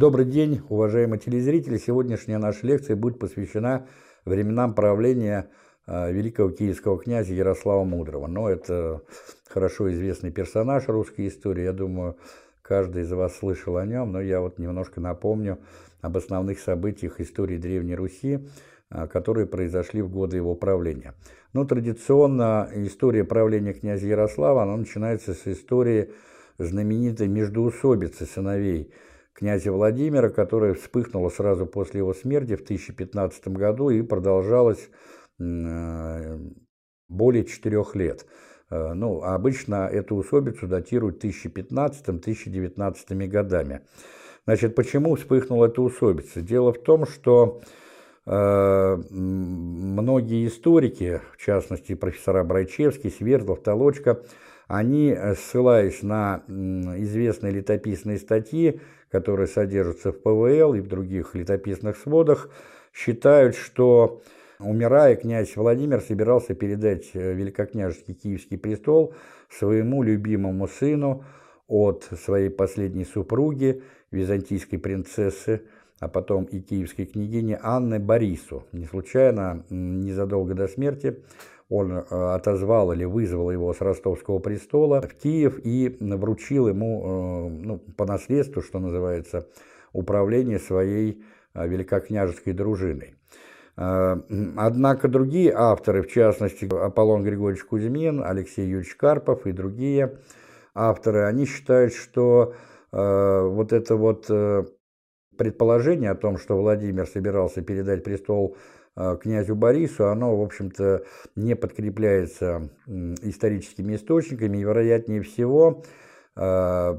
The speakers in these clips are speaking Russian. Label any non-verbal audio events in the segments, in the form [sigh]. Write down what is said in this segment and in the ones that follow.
Добрый день, уважаемые телезрители. Сегодняшняя наша лекция будет посвящена временам правления э, великого киевского князя Ярослава Мудрого. Но это хорошо известный персонаж русской истории. Я думаю, каждый из вас слышал о нем, но я вот немножко напомню об основных событиях истории Древней Руси, э, которые произошли в годы его правления. Но традиционно история правления князя Ярослава, она начинается с истории знаменитой междоусобицы сыновей – князя Владимира, которая вспыхнула сразу после его смерти в 1015 году и продолжалась э, более четырех лет. Э, ну, обычно эту усобицу датируют 1015-1019 годами. Значит, почему вспыхнула эта усобица? Дело в том, что э, многие историки, в частности профессора Брайчевский, Свердлов, Толочка, они, ссылаясь на известные летописные статьи, которые содержатся в ПВЛ и в других летописных сводах, считают, что, умирая, князь Владимир собирался передать э, великокняжеский киевский престол своему любимому сыну от своей последней супруги, византийской принцессы, а потом и киевской княгини Анны Борису. Не случайно, незадолго до смерти, он э, отозвал или вызвал его с ростовского престола в Киев и вручил ему э, ну, по наследству, что называется, управление своей э, великокняжеской дружиной. Однако другие авторы, в частности Аполлон Григорьевич Кузьмин, Алексей Юрьевич Карпов и другие авторы, они считают, что вот это вот предположение о том, что Владимир собирался передать престол князю Борису, оно, в общем-то, не подкрепляется историческими источниками, и, вероятнее всего, э,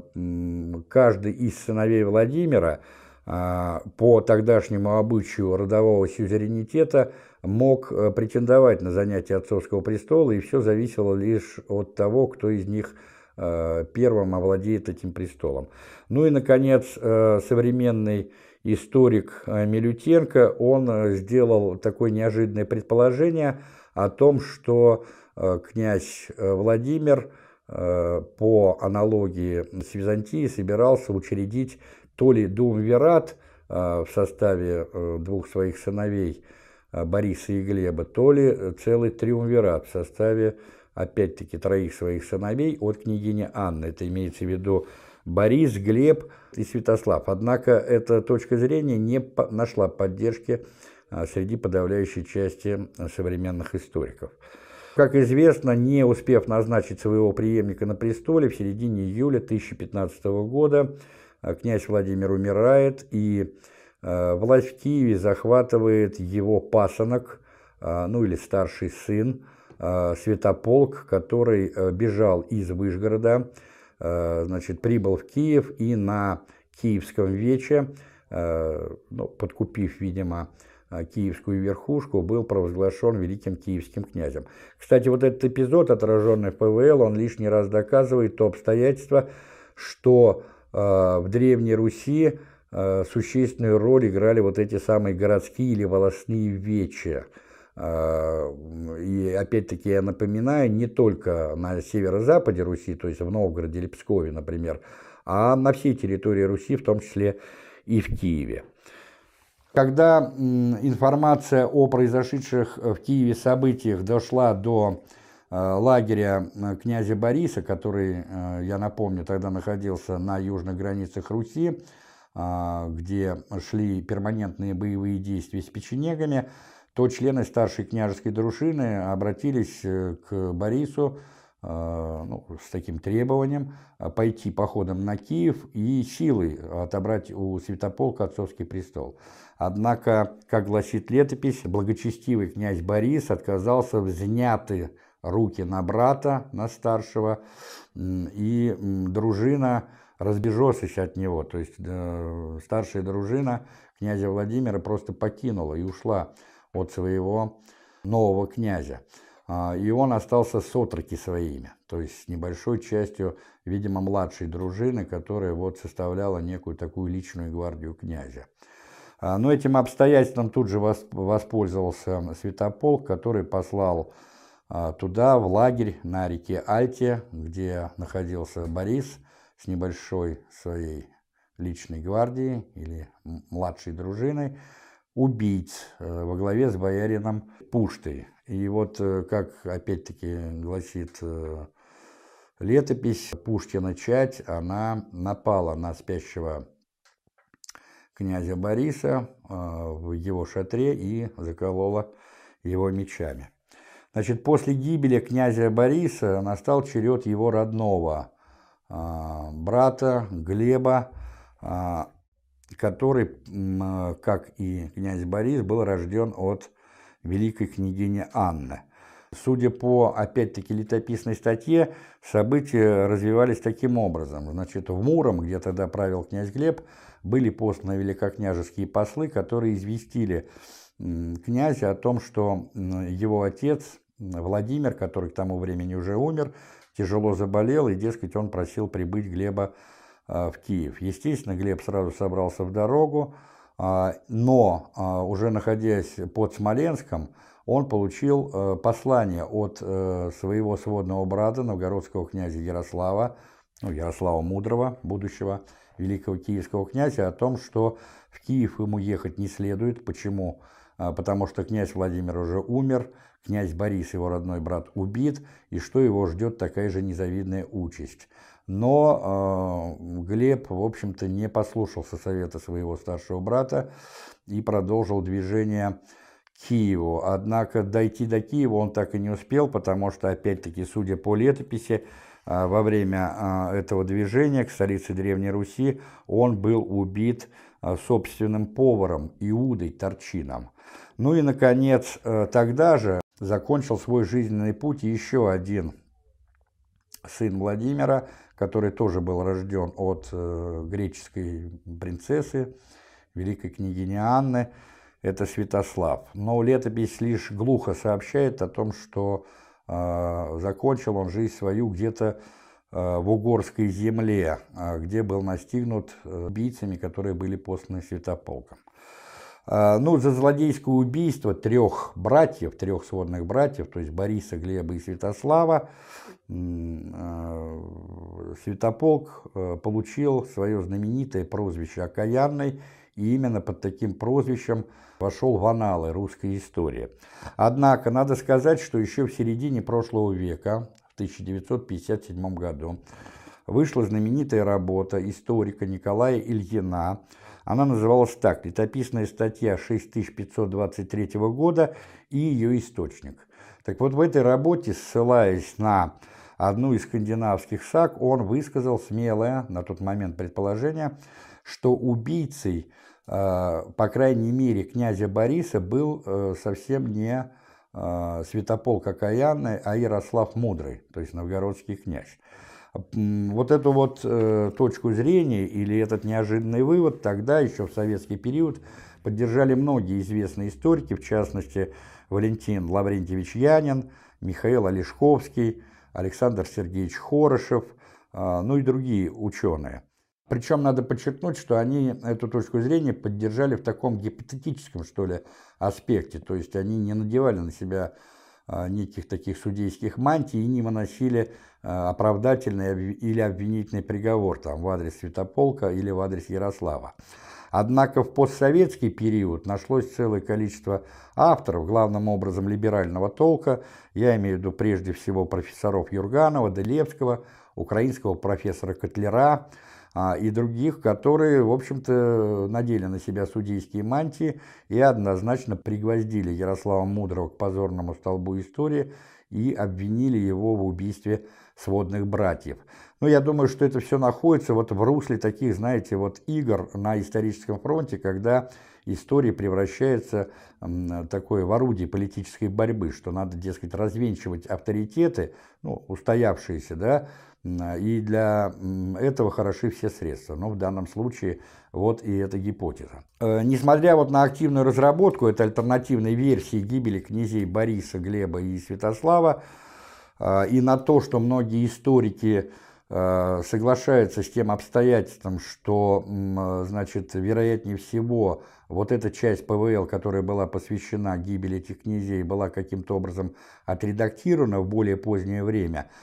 каждый из сыновей Владимира э, по тогдашнему обычаю родового сюзеренитета мог претендовать на занятие отцовского престола, и все зависело лишь от того, кто из них первым овладеет этим престолом. Ну и, наконец, современный историк э, Милютенко, он э, сделал такое неожиданное предположение о том, что э, князь Владимир по аналогии с Византией собирался учредить то ли Думвират в составе двух своих сыновей Бориса и Глеба, то ли целый Триумвират в составе, опять-таки, троих своих сыновей от княгини Анны. Это имеется в виду Борис, Глеб и Святослав. Однако эта точка зрения не нашла поддержки а, среди подавляющей части современных историков. Как известно, не успев назначить своего преемника на престоле, в середине июля 1015 года а, князь Владимир умирает, и а, власть в Киеве захватывает его пасынок, ну или старший сын, Святополк, который бежал из Выжгорода, значит, прибыл в Киев и на Киевском вече, э, ну, подкупив, видимо, э, киевскую верхушку, был провозглашен великим киевским князем. Кстати, вот этот эпизод, отраженный в ПВЛ, он лишний раз доказывает то обстоятельство, что в Древней Руси существенную роль играли вот эти самые городские или волосные вечи. А, и опять-таки я напоминаю, не только на северо-западе Руси, то есть в Новгороде или Пскове, например, а на всей территории Руси, в том числе и в Киеве. Когда информация о произошедших в Киеве событиях дошла до а, лагеря князя Бориса, который, а, я напомню, тогда находился на южных границах Руси, где шли перманентные боевые действия с печенегами, то члены старшей княжеской дружины обратились э, к Борису э, ну, с таким требованием э, пойти походом на Киев и силой отобрать у Святополка отцовский престол. Однако, как гласит летопись, благочестивый князь Борис отказался взняты руки на брата, на старшего, и дружина разбежалась от него, то есть старшая дружина князя Владимира просто покинула и ушла от своего нового князя. А, и он остался с отроки своими, то есть с небольшой частью, видимо, младшей дружины, которая вот составляла некую такую личную гвардию князя. А, но этим обстоятельством тут же воспользовался Святополк, который послал а, туда, в лагерь на реке Альте, где находился Борис с небольшой своей личной гвардии или младшей дружины убийц во главе с боярином Пуштой. И вот, как опять-таки гласит летопись, Пушкина Чать, она напала на спящего князя Бориса в его шатре и заколола его мечами. Значит, после гибели князя Бориса настал черед его родного брата Глеба, который, как и князь Борис, был рожден от великой княгини Анны. Судя по, опять-таки, летописной статье, события развивались таким образом. Значит, в Муром, где тогда правил князь Глеб, были посланы великокняжеские послы, которые известили князя о том, что его отец Владимир, который к тому времени уже умер, тяжело заболел, и, дескать, он просил прибыть Глеба а, в Киев. Естественно, Глеб сразу собрался в дорогу, а, но а, уже находясь под Смоленском, он получил послание от э, своего сводного брата, новгородского князя Ярослава, ну, Ярослава Мудрого, будущего великого киевского князя, о том, что в Киев ему ехать не следует. Почему? Потому что князь Владимир уже умер, Князь Борис, его родной брат, убит, и что его ждет такая же незавидная участь. Но э, Глеб, в общем-то, не послушался совета своего старшего брата и продолжил движение к Киеву. Однако дойти до Киева он так и не успел, потому что, опять-таки, судя по летописи, э, во время э, этого движения к столице Древней Руси он был убит э, собственным поваром Иудой Торчином. Ну и, наконец, тогда же закончил свой жизненный путь еще один сын Владимира, который тоже был рожден от э, греческой принцессы, великой княгини Анны, это Святослав. Но летопись лишь глухо сообщает о том, что э, закончил он жизнь свою где-то э, в угорской земле, э, где был настигнут э, убийцами, которые были посланы Святополком. А, ну, за злодейское убийство трех братьев, трех сводных братьев, то есть Бориса, Глеба и Святослава, Святополк э, получил свое знаменитое прозвище «Окаянный», и именно под таким прозвищем вошел в аналы русской истории. Однако, надо сказать, что еще в середине прошлого века, в 1957 году, вышла знаменитая работа историка Николая Ильина она называлась так «Летописная статья 6523 года и ее источник». Так вот, в этой работе, ссылаясь на одну из скандинавских саг, он высказал смелое на тот момент предположение, что убийцей, э, по крайней мере, князя Бориса был э, совсем не э, Святополк Окаянный, а Ярослав Мудрый, то есть новгородский князь. Вот эту вот точку зрения или этот неожиданный вывод тогда, еще в советский период, поддержали многие известные историки, в частности, Валентин Лаврентьевич Янин, Михаил Олешковский, Александр Сергеевич Хорошев, э, ну и другие ученые. Причем надо подчеркнуть, что они эту точку зрения поддержали в таком гипотетическом, что ли, аспекте. То есть они не надевали на себя а, неких таких судейских мантий и не выносили а, оправдательный или обвинительный приговор там, в адрес Святополка или в адрес Ярослава. Однако в постсоветский период нашлось целое количество авторов, главным образом либерального толка, я имею в виду прежде всего профессоров Юрганова, Делевского, украинского профессора Котлера, а, и других, которые, в общем-то, надели на себя судейские мантии и однозначно пригвоздили Ярослава Мудрого к позорному столбу истории и обвинили его в убийстве сводных братьев. Но я думаю, что это все находится вот в русле таких, знаете, вот игр на историческом фронте, когда история превращается такое в орудие политической борьбы, что надо, дескать, развенчивать авторитеты, ну, устоявшиеся, да, и для этого хороши все средства. Но в данном случае вот и эта гипотеза. Э, несмотря вот на активную разработку этой альтернативной версии гибели князей Бориса, Глеба и Святослава, э, и на то, что многие историки э, соглашаются с тем обстоятельством, что, значит, вероятнее всего, вот эта часть ПВЛ, которая была посвящена гибели этих князей, была каким-то образом отредактирована в более позднее время –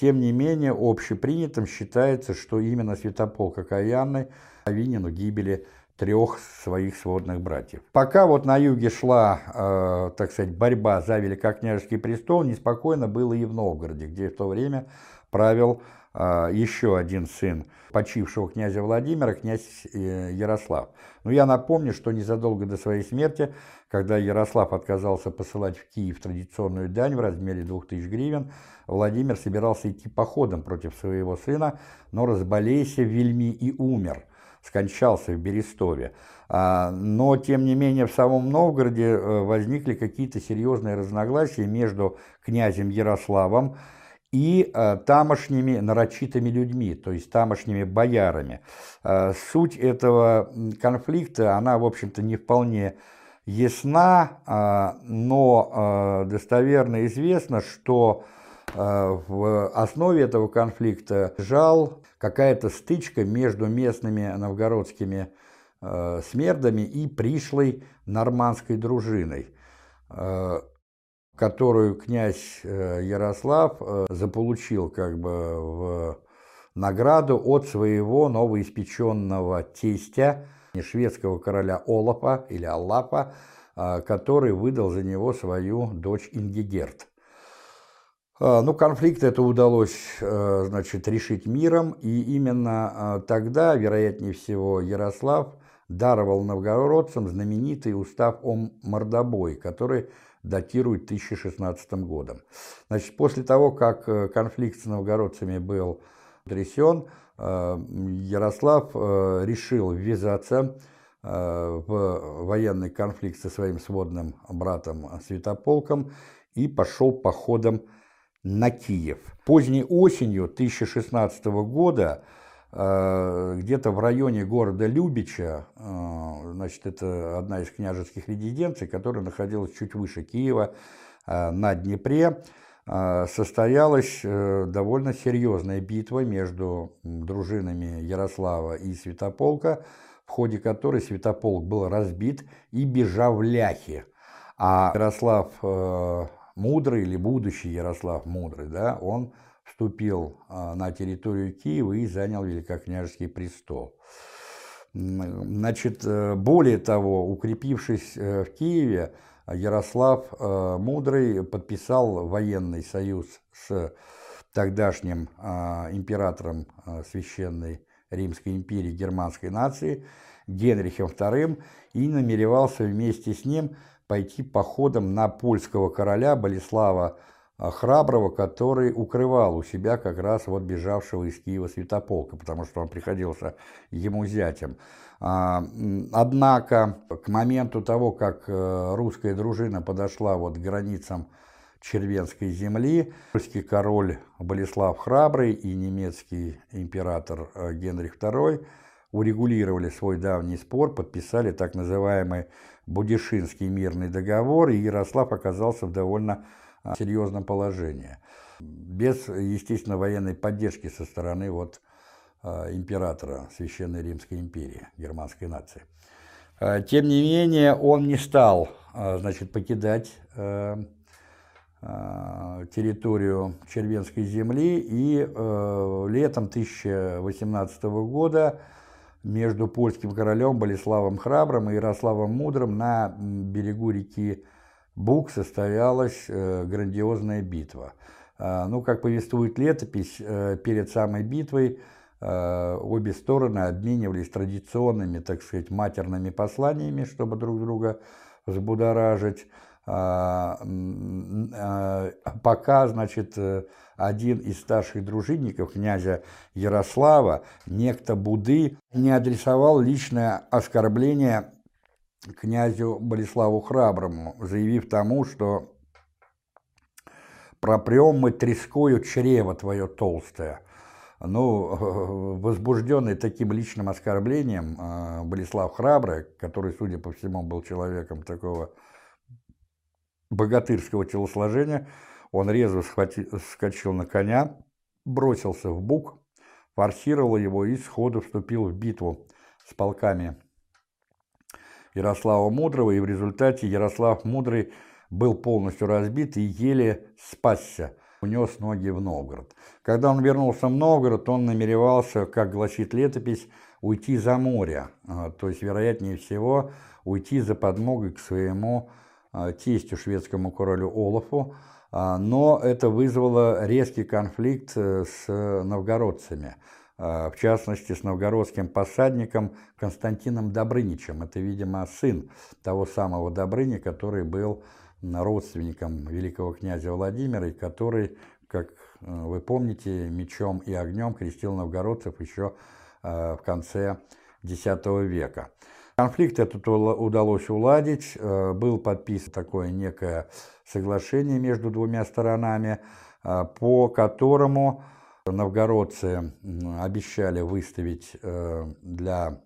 Тем не менее, общепринятым считается, что именно Святополк Окаянный повинен в гибели трех своих сводных братьев. Пока вот на юге шла, э, так сказать, борьба за великокняжеский престол, неспокойно было и в Новгороде, где в то время правил э, еще один сын почившего князя Владимира, князь э, Ярослав. Но я напомню, что незадолго до своей смерти, когда Ярослав отказался посылать в Киев традиционную дань в размере 2000 гривен, Владимир собирался идти походом против своего сына, но разболейся в Вельми и умер – скончался в Берестове. А, но, тем не менее, в самом Новгороде э, возникли какие-то серьезные разногласия между князем Ярославом и э, тамошними нарочитыми людьми, то есть тамошними боярами. Э, суть этого конфликта, она, в общем-то, не вполне ясна, но достоверно известно, что в основе этого конфликта лежал какая-то стычка между местными новгородскими э, смердами и пришлой нормандской дружиной, э, которую князь э, Ярослав э, заполучил как бы в награду от своего новоиспеченного тестя, шведского короля Олафа или Аллапа, э, который выдал за него свою дочь Ингигерт. Ну, конфликт это удалось, значит, решить миром, и именно тогда, вероятнее всего, Ярослав даровал новгородцам знаменитый устав о мордобой, который датирует 2016 годом. Значит, после того, как э, конфликт с новгородцами был трясен, э, Ярослав решил ввязаться в военный конфликт со своим сводным братом Святополком и пошел походом на Киев. Поздней осенью 2016 года э, где-то в районе города Любича, э, значит, это одна из княжеских резиденций, которая находилась чуть выше Киева, э, на Днепре, состоялась довольно серьезная битва между дружинами Ярослава и Святополка, в ходе которой Святополк был разбит и бежал в ляхи. А Ярослав Мудрый или будущий Ярослав Мудрый, да, он вступил а, на территорию Киева и занял великокняжеский престол. Значит, э, более того, укрепившись э, в Киеве, Ярослав э, Мудрый подписал военный союз с тогдашним а, императором Священной Римской империи германской нации Генрихом II и намеревался вместе с ним пойти походом на польского короля Болеслава а, Храброго, который укрывал у себя как раз вот бежавшего из Киева Святополка, потому что он приходился ему зятем. А, однако к моменту того, как э, русская дружина подошла вот к границам Червенской земли, польский король Болеслав Храбрый и немецкий император э, Генрих II урегулировали свой давний спор, подписали так называемый Будишинский мирный договор, и Ярослав оказался в довольно серьезном положении. Без, естественно, военной поддержки со стороны вот, а, императора Священной Римской империи, германской нации. А, тем не менее, он не стал значит, покидать территорию Червенской земли, и летом 1018 года между польским королем Болеславом Храбрым и Ярославом Мудрым на берегу реки Буг состоялась э, грандиозная битва. Э, ну, как повествует летопись, э, перед самой битвой обе стороны обменивались традиционными, так сказать, матерными посланиями, чтобы друг друга взбудоражить. пока, значит, один из старших дружинников князя Ярослава, некто Буды, не адресовал личное оскорбление князю Болеславу Храброму, заявив тому, что «пропрем мы трескою чрево твое толстое». Ну, [laughs] возбужденный таким личным оскорблением, э, Болеслав Храбрый, который, судя по всему, был человеком такого богатырского телосложения, он резво вскочил на коня, бросился в бук, форсировал его и сходу вступил в битву с полками Ярослава Мудрого, и в результате Ярослав Мудрый был полностью разбит и еле спасся унес ноги в Новгород. Когда он вернулся в Новгород, он намеревался, как гласит летопись, уйти за море, а, то есть, вероятнее всего, уйти за подмогой к своему а, тестю шведскому королю Олафу, а, но это вызвало резкий конфликт э, с новгородцами, в частности, с новгородским посадником Константином Добрыничем. Это, видимо, сын того самого Добрыни, который был родственником великого князя Владимира, и который, как э, вы помните, мечом и огнем крестил новгородцев еще э, в конце X века. Конфликт этот удалось уладить, э, был подписан такое некое соглашение между двумя сторонами, по которому новгородцы обещали выставить для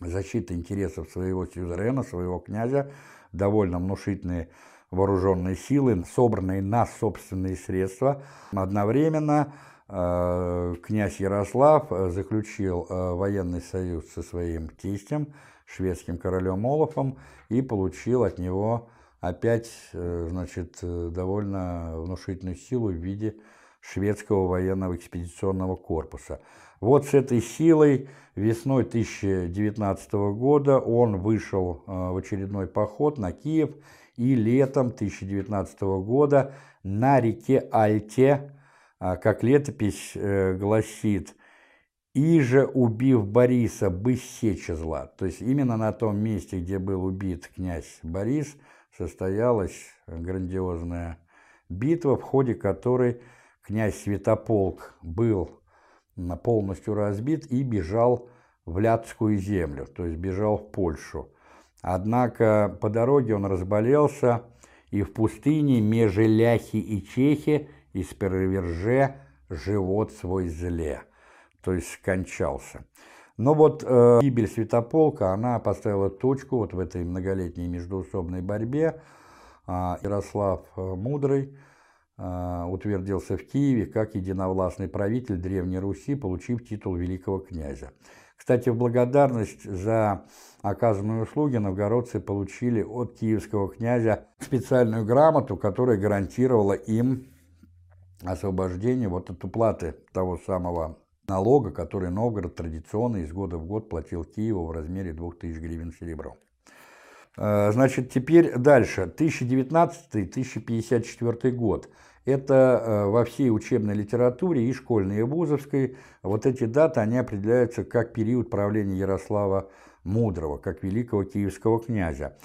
защиты интересов своего сюзерена, своего князя, довольно внушительные вооруженные силы, собранные на собственные средства. Одновременно э, князь Ярослав э, заключил э, военный союз со своим тестем, шведским королем Олафом, и получил от него опять значит, довольно внушительную силу в виде шведского военного экспедиционного корпуса. Вот с этой силой весной 2019 года он вышел э, в очередной поход на Киев и летом 2019 года на реке Альте, э, как летопись э, гласит, «И же, убив Бориса, бы сеча зла». То есть именно на том месте, где был убит князь Борис, состоялась грандиозная битва, в ходе которой князь Святополк был полностью разбит и бежал в Ляцкую землю, то есть бежал в Польшу. Однако по дороге он разболелся, и в пустыне межи ляхи и чехи из переверже живот свой зле, то есть скончался. Но вот э, гибель Святополка, она поставила точку вот в этой многолетней междуусобной борьбе. А Ярослав э, Мудрый а, утвердился в Киеве как единовластный правитель Древней Руси, получив титул великого князя. Кстати, в благодарность за оказанные услуги новгородцы получили от киевского князя специальную грамоту, которая гарантировала им освобождение вот от уплаты того самого налога, который Новгород традиционно из года в год платил Киеву в размере 2000 гривен серебром. А, значит, теперь дальше. 1019-1054 год. Это э, во всей учебной литературе, и школьной, и вузовской, вот эти даты, они определяются как период правления Ярослава Мудрого, как великого киевского князя.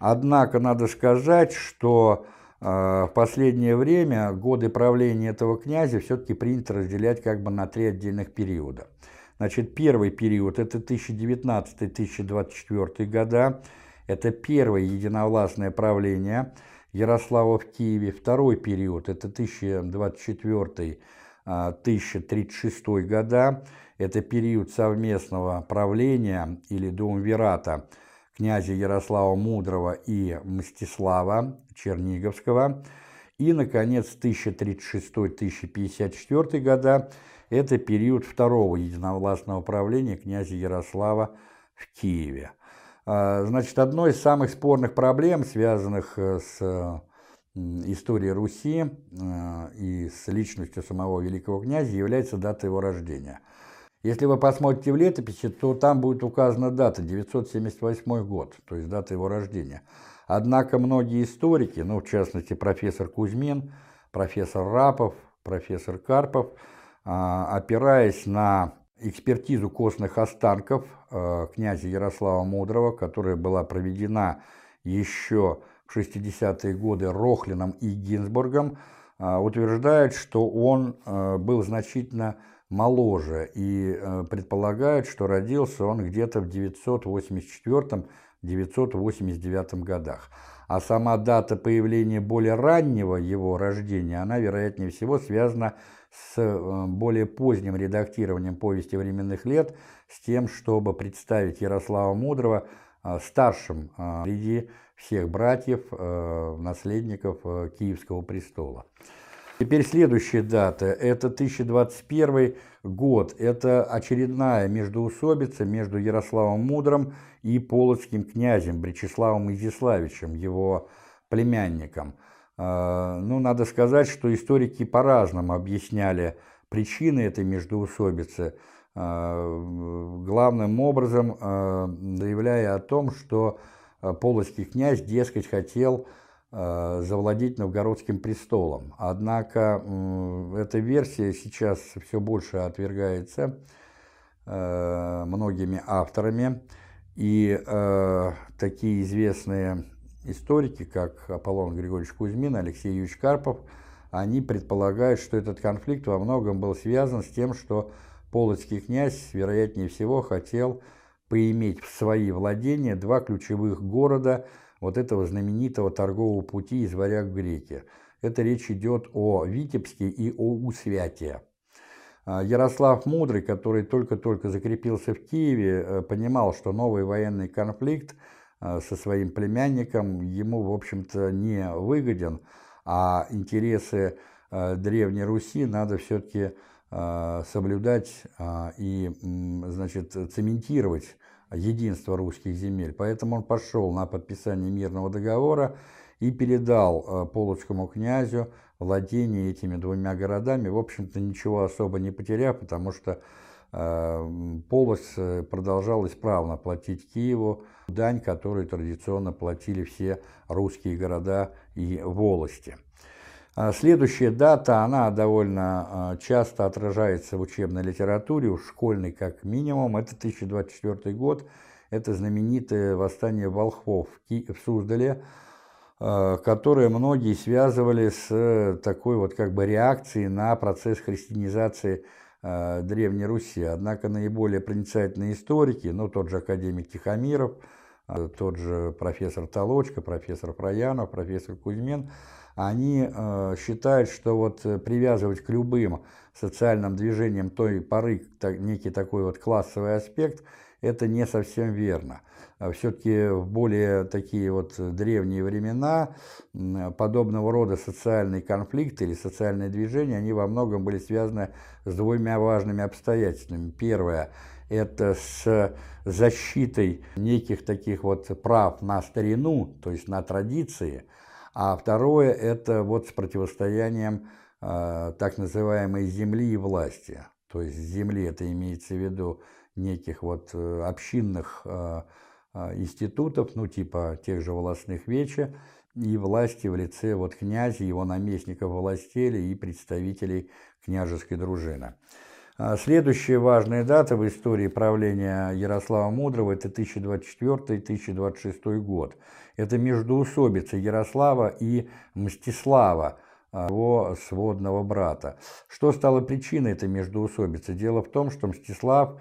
Однако надо сказать, что э, в последнее время годы правления этого князя все-таки принято разделять как бы на три отдельных периода. Значит, первый период – это 1019-1024 года, это первое единовластное правление – Ярослава в Киеве. Второй период – это 1024-1036 а, года. Это период совместного правления или дуумвирата князя Ярослава Мудрого и Мстислава Черниговского. И, наконец, 1036-1054 года – это период второго единовластного правления князя Ярослава в Киеве. А, значит, одной из самых спорных проблем, связанных э, с историей Руси э, и с личностью самого великого князя, является дата его рождения. Если вы посмотрите в летописи, то там будет указана дата 978 год, то есть дата его рождения. Однако многие историки, ну, в частности, профессор Кузьмин, профессор Рапов, профессор Карпов, а, опираясь на экспертизу костных останков э, князя Ярослава Мудрого, которая была проведена еще в 60-е годы Рохлином и Гинзбургом, э, утверждает, что он э, был значительно моложе и предполагает, что родился он где-то в 984-989 годах. А сама дата появления более раннего его рождения, она, вероятнее всего, связана с э, более поздним редактированием повести временных лет, с тем, чтобы представить Ярослава Мудрого э, старшим э, среди всех братьев, наследников Киевского престола. Теперь следующая дата – это 1021 год. Это очередная междоусобица между Ярославом Мудрым и полоцким князем Бречеславом Изяславичем, его племянником – Ну, надо сказать, что историки по-разному объясняли причины этой междоусобицы, главным образом заявляя о том, что полоцкий князь, дескать, хотел завладеть новгородским престолом. Однако эта версия сейчас все больше отвергается многими авторами. И такие известные историки, как Аполлон Григорьевич Кузьмин, Алексей Юрьевич Карпов, они предполагают, что этот конфликт во многом был связан с тем, что Полоцкий князь, вероятнее всего, хотел поиметь в свои владения два ключевых города вот этого знаменитого торгового пути из Варяг в Греки. Это речь идет о Витебске и о Усвятие. А, Ярослав Мудрый, который только-только закрепился в Киеве, э, понимал, что новый военный конфликт со своим племянником ему, в общем-то, не выгоден, а интересы э, Древней Руси надо все-таки соблюдать и, значит, цементировать единство русских земель. Поэтому он пошел на подписание мирного договора и передал Полоцкому князю владение этими двумя городами, в общем-то, ничего особо не потеряв, потому что э, Полоцк э, продолжал исправно платить Киеву дань, которую традиционно платили все русские города и волости. А следующая дата, она довольно э, часто отражается в учебной литературе, уж школьной как минимум, это 1024 год, это знаменитое восстание волхвов в Суздале, Э, которые многие связывали с такой вот как бы реакцией на процесс христианизации Древней Руси. Однако наиболее проницательные историки, ну тот же академик Тихомиров, тот же профессор Толочка, профессор Проянов, профессор Кузьмин, они считают, что вот привязывать к любым социальным движениям той поры некий такой вот классовый аспект, это не совсем верно. А Все-таки в более такие вот древние времена подобного рода социальные конфликты или социальные движения, они во многом были связаны с двумя важными обстоятельствами. Первое – это с защитой неких таких вот прав на старину, то есть на традиции, а второе – это вот с противостоянием э, так называемой земли и власти. То есть земли это имеется в виду неких вот э, общинных э, а, институтов, ну типа тех же волосных веча, и власти в лице вот князя, его наместников властели и представителей княжеской дружины. А, следующая важная дата в истории правления Ярослава Мудрого – это 1024-1026 год. Это междоусобица Ярослава и Мстислава, а, его сводного брата. Что стало причиной этой междоусобицы? Дело в том, что Мстислав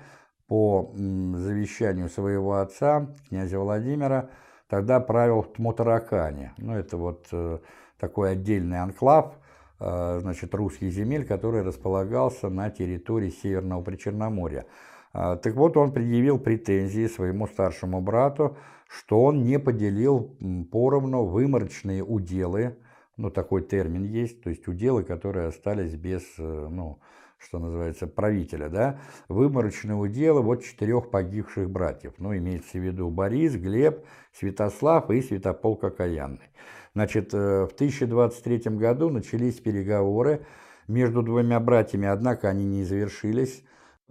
по завещанию своего отца, князя Владимира, тогда правил в Тмутаракане. Ну, это вот э, такой отдельный анклав, значит, русских земель, который располагался на территории Северного Причерноморья. А, так вот, он предъявил претензии своему старшему брату, что он не поделил поровну выморочные уделы, ну, такой термин есть, то есть уделы, которые остались без, э, ну, что называется, правителя, да, выморочного дела вот четырех погибших братьев. Ну, имеется в виду Борис, Глеб, Святослав и Святополк Окаянный. Значит, э, в 1023 году начались переговоры между двумя братьями, однако они не завершились.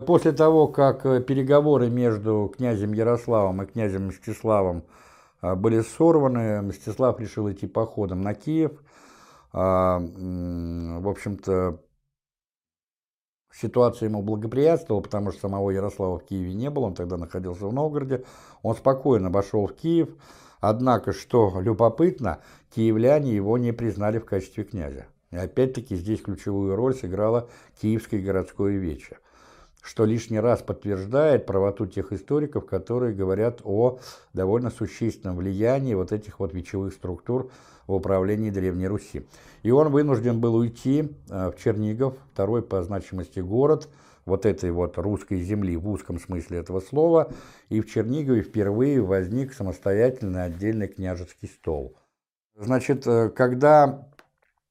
После того, как э, переговоры между князем Ярославом и князем Мстиславом э, были сорваны, Мстислав решил идти походом на Киев. А, в общем-то, Ситуация ему благоприятствовала, потому что самого Ярослава в Киеве не было, он тогда находился в Новгороде. Он спокойно вошел в Киев, однако, что любопытно, киевляне его не признали в качестве князя. И опять-таки здесь ключевую роль сыграло Киевское городское вече, что лишний раз подтверждает правоту тех историков, которые говорят о довольно существенном влиянии вот этих вот вечевых структур в управлении Древней Руси. И он вынужден был уйти э, в Чернигов, второй по значимости город, вот этой вот русской земли в узком смысле этого слова, и в Чернигове впервые возник самостоятельный отдельный княжеский стол. Значит, э, когда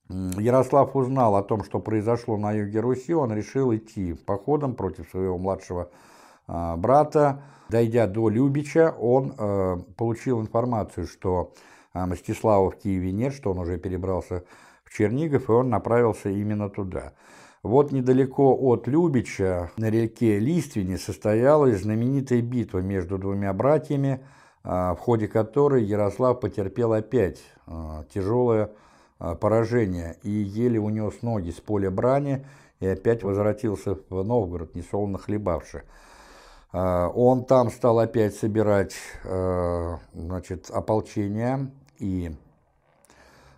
Ярослав узнал о том, что произошло на юге Руси, он решил идти походом против своего младшего э, брата. Дойдя до Любича, он получил информацию, что а Мстислава в Киеве нет, что он уже перебрался в Чернигов, и он направился именно туда. Вот недалеко от Любича, на реке Листвене, состоялась знаменитая битва между двумя братьями, а, в ходе которой Ярослав потерпел опять а, тяжелое а, поражение и еле унес ноги с поля брани и опять возвратился в Новгород, несолоно хлебавши. Он там стал опять собирать значит, ополчение и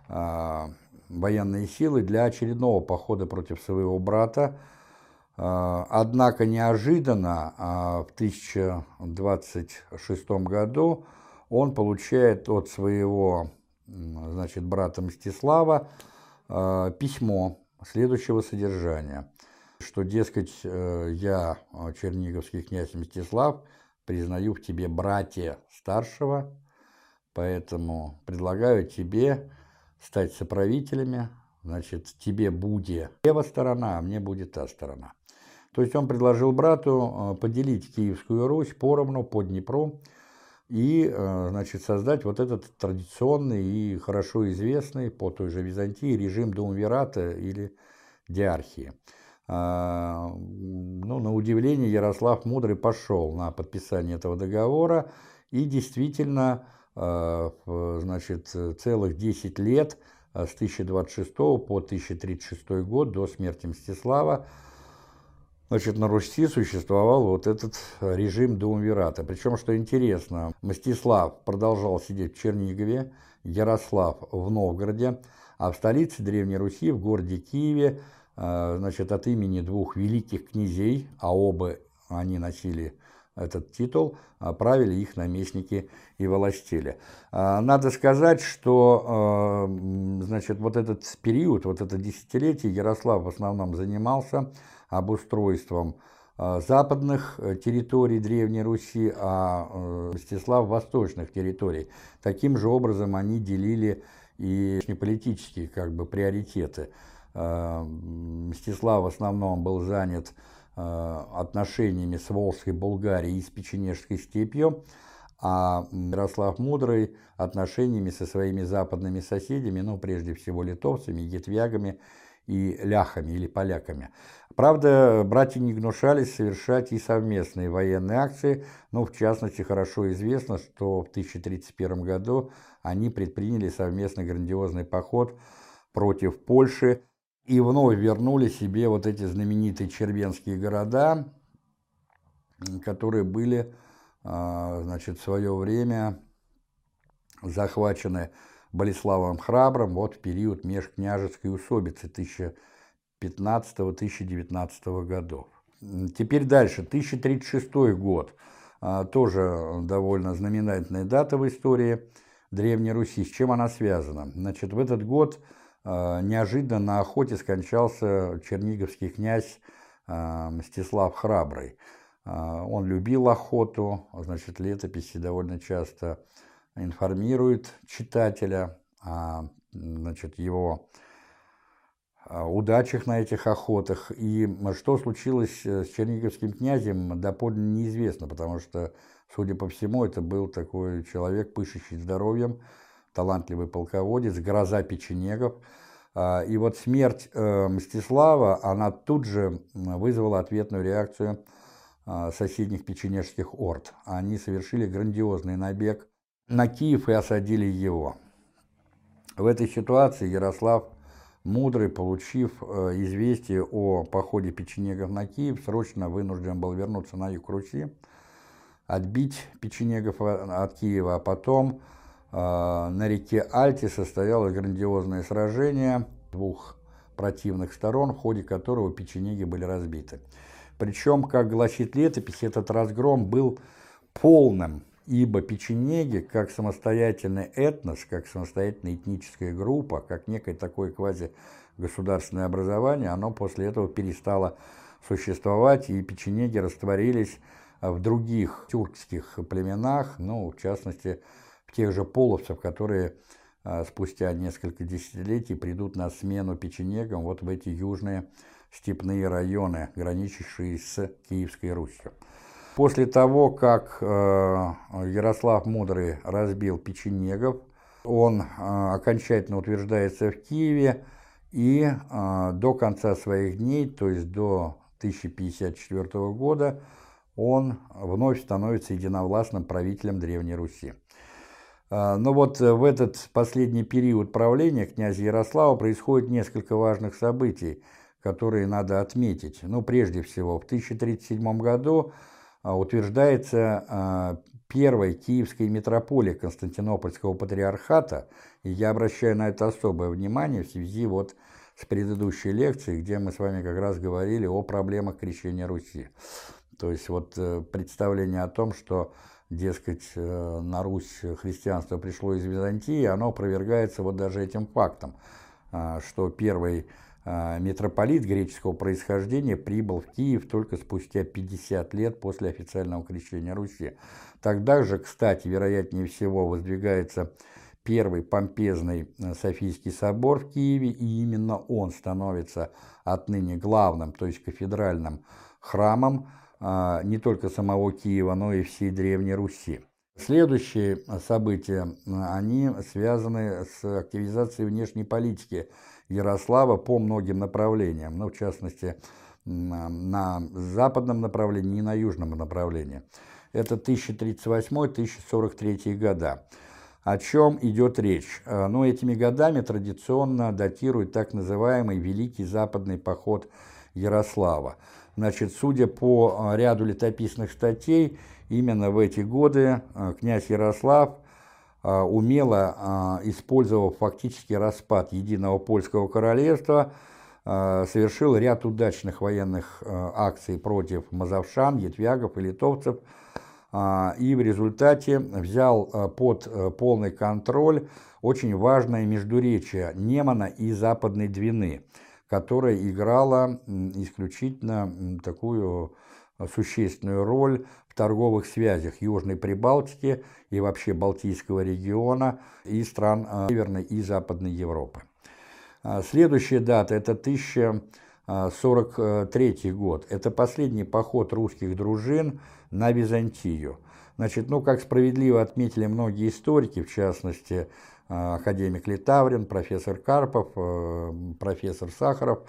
военные силы для очередного похода против своего брата. Однако неожиданно в 1026 году он получает от своего значит, брата Мстислава э, письмо следующего содержания, что, дескать, э, я, черниговский князь Мстислав, признаю в тебе братья старшего, поэтому предлагаю тебе стать соправителями, значит, тебе будет левая сторона, а мне будет та сторона. То есть он предложил брату поделить Киевскую Русь поровну по Днепру, и, э, значит, создать вот этот традиционный и хорошо известный по той же Византии режим Думвирата или диархии. А, ну, на удивление Ярослав Мудрый пошел на подписание этого договора и действительно, э, значит, целых 10 лет э, с 1026 по 1036 год до смерти Мстислава Значит, на Руси существовал вот этот режим Думвирата. Причем, что интересно, Мстислав продолжал сидеть в Чернигове, Ярослав в Новгороде, а в столице Древней Руси, в городе Киеве, э, значит, от имени двух великих князей, а оба они носили этот титул, э, правили их наместники и властели. Э, надо сказать, что значит, вот этот период, вот это десятилетие Ярослав в основном занимался обустройством а, западных э, территорий Древней Руси, а э, Мстислав – восточных территорий. Таким же образом они делили и политические как бы, приоритеты. А, Мстислав в основном был занят а, отношениями с Волжской Болгарией и с Печенежской степью, а Ярослав Мудрый отношениями со своими западными соседями, ну, прежде всего, литовцами, етвягами и ляхами или поляками. Правда, братья не гнушались совершать и совместные военные акции, но в частности хорошо известно, что в 1031 году они предприняли совместный грандиозный поход против Польши и вновь вернули себе вот эти знаменитые червенские города, которые были а, значит, в свое время захвачены Болеславом Храбрым вот в период межкняжеской усобицы 1015-1019 годов. Теперь дальше, 1036 год, а, тоже довольно знаменательная дата в истории Древней Руси. С чем она связана? Значит, в этот год неожиданно на охоте скончался черниговский князь а, Мстислав Храбрый. Он любил охоту, значит, летописи довольно часто информирует читателя о значит, его удачах на этих охотах. И что случилось с черниговским князем, доподлинно неизвестно, потому что, судя по всему, это был такой человек, пышущий здоровьем, талантливый полководец, гроза печенегов. А, и вот смерть э, Мстислава, она тут же вызвала ответную реакцию а, соседних печенежских орд. Они совершили грандиозный набег на Киев и осадили его. В этой ситуации Ярослав Мудрый, получив э, известие о походе печенегов на Киев, срочно вынужден был вернуться на юг Руси, отбить печенегов от Киева, а потом э, на реке Альте состоялось грандиозное сражение двух противных сторон, в ходе которого печенеги были разбиты. Причем, как гласит летопись, этот разгром был полным ибо печенеги, как самостоятельный этнос, как самостоятельная этническая группа, как некое такое квази-государственное образование, оно после этого перестало существовать, и печенеги растворились в других тюркских племенах, ну, в частности, тех же половцев, которые а, спустя несколько десятилетий придут на смену печенегам вот в эти южные степные районы, граничащие с Киевской Русью. После того, как э, Ярослав Мудрый разбил печенегов, Он окончательно утверждается в Киеве и до конца своих дней, то есть до 1054 года, он вновь становится единовластным правителем Древней Руси. Но вот в этот последний период правления князя Ярослава происходит несколько важных событий, которые надо отметить. Ну, прежде всего, в 1037 году а, утверждается а, первой киевской митрополии Константинопольского патриархата, и я обращаю на это особое внимание в связи вот с предыдущей лекцией, где мы с вами как раз говорили о проблемах крещения Руси. То есть вот э, представление о том, что, дескать, э, на Русь христианство пришло из Византии, оно опровергается вот даже этим фактом, а, что первый а, митрополит греческого происхождения прибыл в Киев только спустя 50 лет после официального крещения Руси. Тогда же, кстати, вероятнее всего воздвигается первый помпезный э, Софийский собор в Киеве, и именно он становится отныне главным, то есть кафедральным храмом не только самого Киева, но и всей Древней Руси. Следующие события, они связаны с активизацией внешней политики Ярослава по многим направлениям, ну, в частности, на западном направлении и на южном направлении. Это 1038-1043 года. О чем идет речь? Э, ну, этими годами традиционно датируют так называемый Великий Западный поход Ярослава. Значит, судя по э, ряду летописных статей, именно в эти годы э, князь Ярослав – а, умело а, использовав фактически распад единого польского королевства, а, совершил ряд удачных военных акций против мазовшан, етвягов и литовцев, и в результате взял под полный контроль очень важное междуречие Немана и Западной Двины, которое играло исключительно такую существенную роль в торговых связях Южной Прибалтики и вообще Балтийского региона и стран э, Северной и Западной Европы. А, следующая дата – это 1043 год. Это последний поход русских дружин на Византию. Значит, ну, как справедливо отметили многие историки, в частности, э, академик Литаврин, профессор Карпов, э, профессор Сахаров,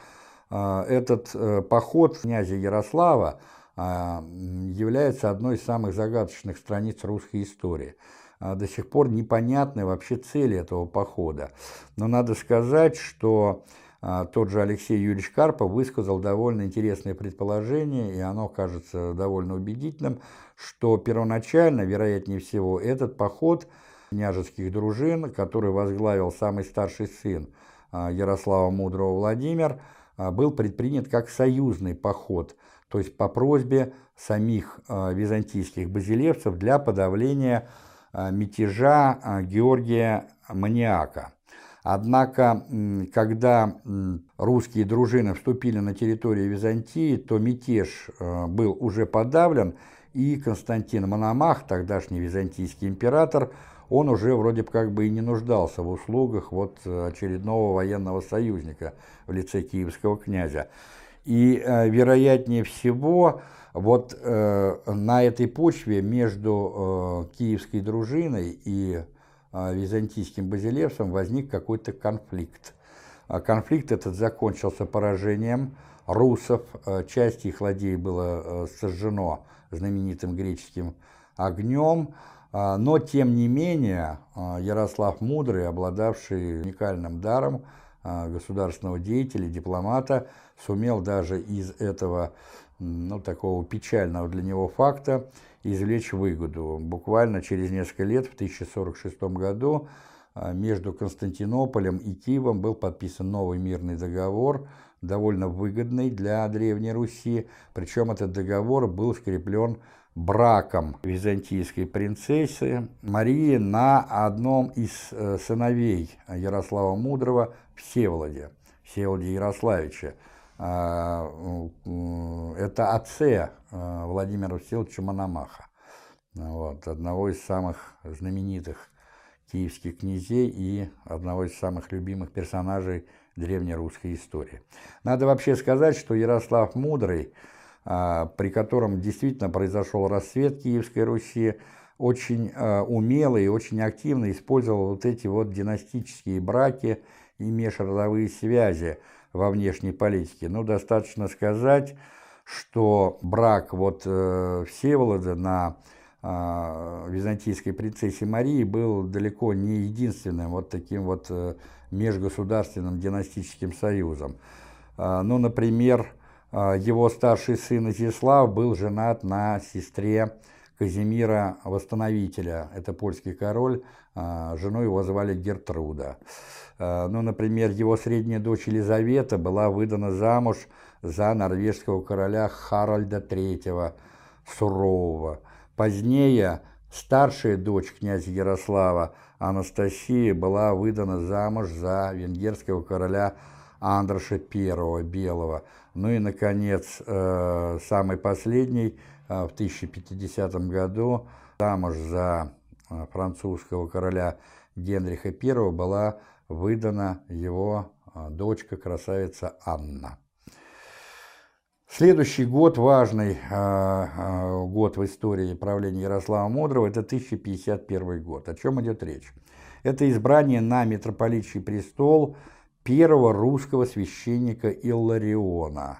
этот поход князя Ярослава является одной из самых загадочных страниц русской истории. До сих пор непонятны вообще цели этого похода. Но надо сказать, что тот же Алексей Юрьевич Карпов высказал довольно интересное предположение, и оно кажется довольно убедительным, что первоначально, вероятнее всего, этот поход княжеских дружин, который возглавил самый старший сын Ярослава Мудрого Владимир, был предпринят как союзный поход – то есть по просьбе самих а, византийских базилевцев для подавления а, мятежа а, Георгия Маниака. Однако, когда русские дружины вступили на территорию Византии, то мятеж был уже подавлен, и Константин Мономах, тогдашний византийский император, он уже вроде как бы и не нуждался в услугах вот очередного военного союзника в лице киевского князя. И, э, вероятнее всего, вот э, на этой почве между э, киевской дружиной и византийским базилевсом возник какой-то конфликт. А конфликт этот закончился поражением русов, часть их ладей было сожжено знаменитым греческим огнем, но тем не менее Ярослав Мудрый, обладавший уникальным даром государственного деятеля, дипломата, сумел даже из этого ну, такого печального для него факта извлечь выгоду. Буквально через несколько лет, в 1046 году, а, между Константинополем и Киевом был подписан новый мирный договор, довольно выгодный для Древней Руси, причем этот договор был скреплен браком византийской принцессы Марии на одном из э, сыновей Ярослава Мудрого, Всеволоде, Всеволоде Ярославича. А, это отце а, Владимира Всеволодовича Мономаха, вот, одного из самых знаменитых киевских князей и одного из самых любимых персонажей древнерусской истории. Надо вообще сказать, что Ярослав Мудрый, при котором действительно произошел расцвет Киевской Руси, очень э, умело и очень активно использовал вот эти вот династические браки и межродовые связи во внешней политике. Ну, достаточно сказать, что брак вот э, Всеволода на э, византийской принцессе Марии был далеко не единственным вот таким вот э, межгосударственным династическим союзом. Ну, например, его старший сын Изяслав был женат на сестре Казимира Восстановителя, это польский король, э, жену его звали Гертруда. Э, ну, например, его средняя дочь Елизавета была выдана замуж за норвежского короля Харальда III Сурового. Позднее старшая дочь князя Ярослава Анастасия была выдана замуж за венгерского короля Андроша I Белого. Ну и, наконец, э, самый последний, э, в 1050 году замуж за французского короля Генриха I была выдана его дочка, красавица Анна. Следующий год, важный э, э, год в истории правления Ярослава Мудрого, это 1051 год. О чем идет речь? Это избрание на митрополитчий престол первого русского священника Иллариона.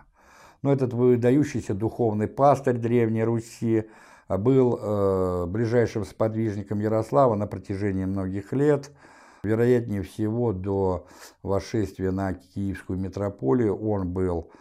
Но ну, этот выдающийся духовный пастырь Древней Руси был э, ближайшим сподвижником Ярослава на протяжении многих лет – Вероятнее всего, до восшествия на Киевскую митрополию он был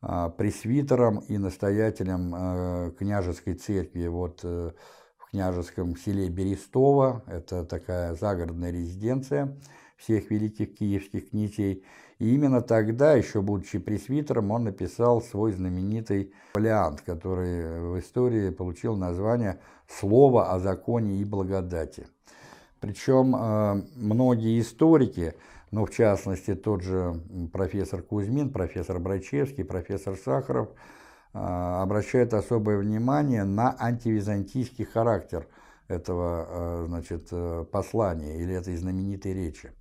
а, пресвитером и настоятелем а, княжеской церкви вот, э, в княжеском селе Берестово. Это такая загородная резиденция всех великих киевских князей. И именно тогда, еще будучи пресвитером, он написал свой знаменитый фолиант, который в истории получил название «Слово о законе и благодати». Причем э, многие историки, ну, в частности, тот же профессор Кузьмин, профессор Брачевский, профессор Сахаров, э, обращают особое внимание на антивизантийский характер этого, э, значит, послания или этой знаменитой речи.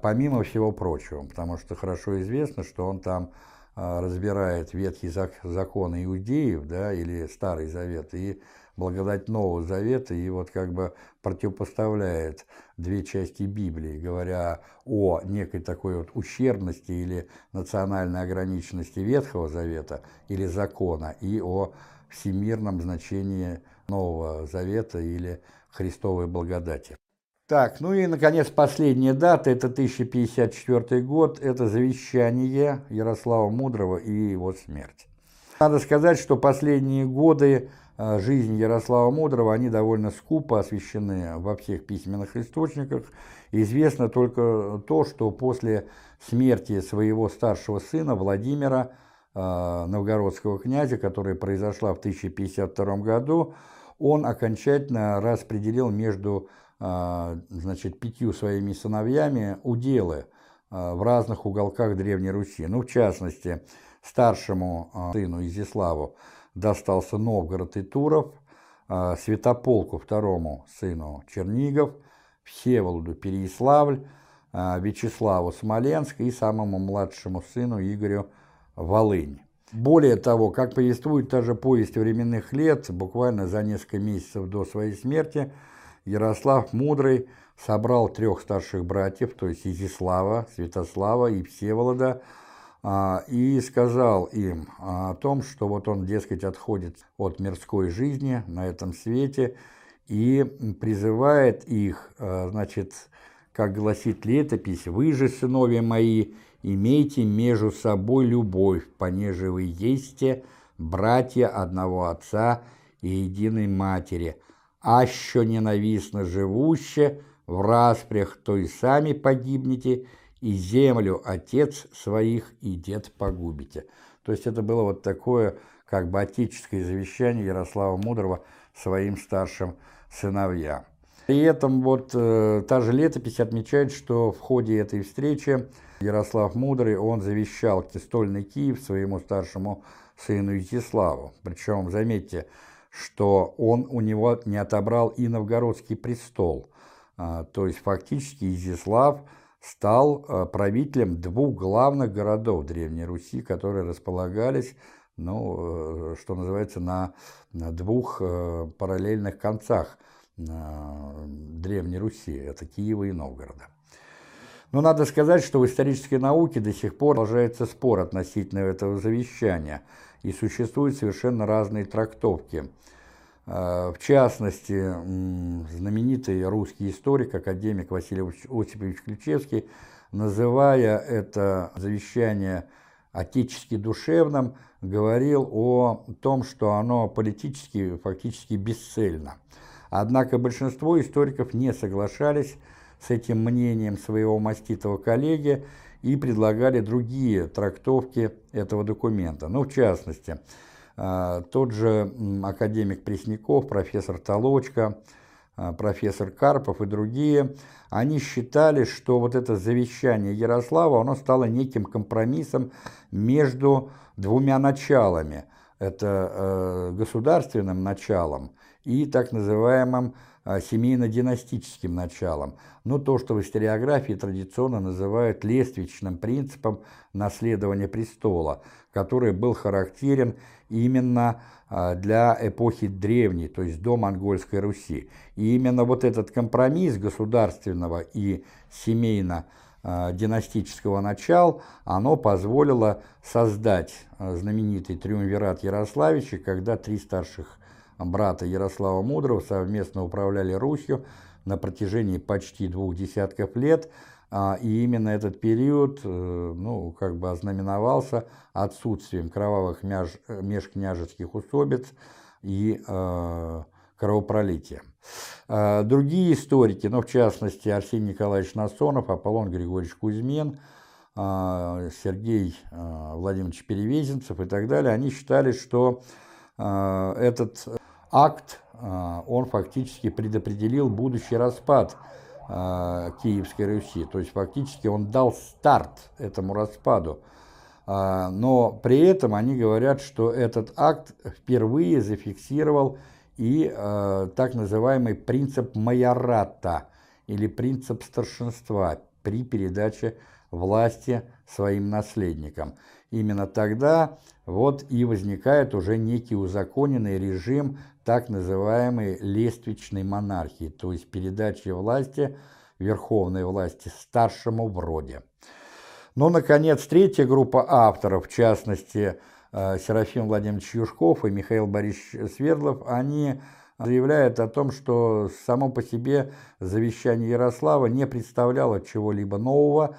Помимо всего прочего, потому что хорошо известно, что он там разбирает ветхий закон иудеев, да, или Старый Завет, и благодать Нового Завета и вот как бы противопоставляет две части Библии, говоря о некой такой вот ущербности или национальной ограниченности Ветхого Завета или закона и о всемирном значении Нового Завета или Христовой благодати. Так, ну и, наконец, последняя дата, это 1054 год, это завещание Ярослава Мудрого и его смерть. Надо сказать, что последние годы а, жизни Ярослава Мудрого, они довольно скупо освещены во всех письменных источниках. Известно только то, что после смерти своего старшего сына Владимира, а, новгородского князя, которая произошла в 1052 году, он окончательно распределил между а, значит, пятью своими сыновьями уделы в разных уголках Древней Руси. Ну, в частности, старшему сыну Изяславу достался Новгород и Туров, а, Святополку второму сыну Чернигов, Всеволоду Переяславль, а, Вячеславу Смоленск и самому младшему сыну Игорю Волынь. Более того, как повествует та же повесть временных лет, буквально за несколько месяцев до своей смерти, Ярослав Мудрый собрал трех старших братьев, то есть Изислава, Святослава и Всеволода, а, и сказал им о том, что вот он, дескать, отходит от мирской жизни на этом свете и призывает их, а, значит, как гласит летопись, «Вы же, сыновья мои, имейте между собой любовь, понеже вы есте братья одного отца и единой матери, ащо ненавистно живуще, в распрях, то и сами погибнете, и землю отец своих и дед погубите. То есть это было вот такое как бы отеческое завещание Ярослава Мудрого своим старшим сыновьям. При этом вот э, та же летопись отмечает, что в ходе этой встречи Ярослав Мудрый, он завещал стольный Киев своему старшему сыну Изяславу. Причем, заметьте, что он у него не отобрал и новгородский престол. А, то есть фактически Изяслав – стал э, правителем двух главных городов Древней Руси, которые располагались, ну, э, что называется, на, на двух э, параллельных концах Древней Руси, это Киева и Новгорода. Но надо сказать, что в исторической науке до сих пор продолжается спор относительно этого завещания, и существуют совершенно разные трактовки. В частности, знаменитый русский историк, академик Василий Осипович Ключевский, называя это завещание отечески душевным, говорил о том, что оно политически фактически бесцельно. Однако большинство историков не соглашались с этим мнением своего маститого коллеги и предлагали другие трактовки этого документа. Ну, в частности, э, тот же академик Пресняков, профессор Толочка, э, профессор Карпов и другие, они считали, что вот это завещание Ярослава, оно стало неким компромиссом между двумя началами. Это э, государственным началом и так называемым семейно-династическим началом. Ну, то, что в историографии традиционно называют лествичным принципом наследования престола, который был характерен именно э, для эпохи древней, то есть до Монгольской Руси. И именно вот этот компромисс государственного и семейно Э, династического начала, оно позволило создать знаменитый триумвират Ярославича, когда три старших брата Ярослава Мудрого совместно управляли Русью на протяжении почти двух десятков лет, а, и именно этот период э, ну, как бы ознаменовался отсутствием кровавых межкняжеских усобиц и кровопролития. А, другие историки, ну, в частности, Арсений Николаевич Насонов, Аполлон Григорьевич Кузьмин, а, Сергей Владимирович Перевезенцев и так далее, они считали, что этот акт, он фактически предопределил будущий распад Киевской Руси, то есть фактически он дал старт этому распаду. Но при этом они говорят, что этот акт впервые зафиксировал и э, так называемый принцип майората или принцип старшинства при передаче власти своим наследникам. Именно тогда вот и возникает уже некий узаконенный режим так называемой лествичной монархии, то есть передачи власти, верховной власти старшему в роде. Ну, наконец, третья группа авторов, в частности, Э, Серафим Владимирович Юшков и Михаил Борисович Свердлов, они заявляют о том, что само по себе завещание Ярослава не представляло чего-либо нового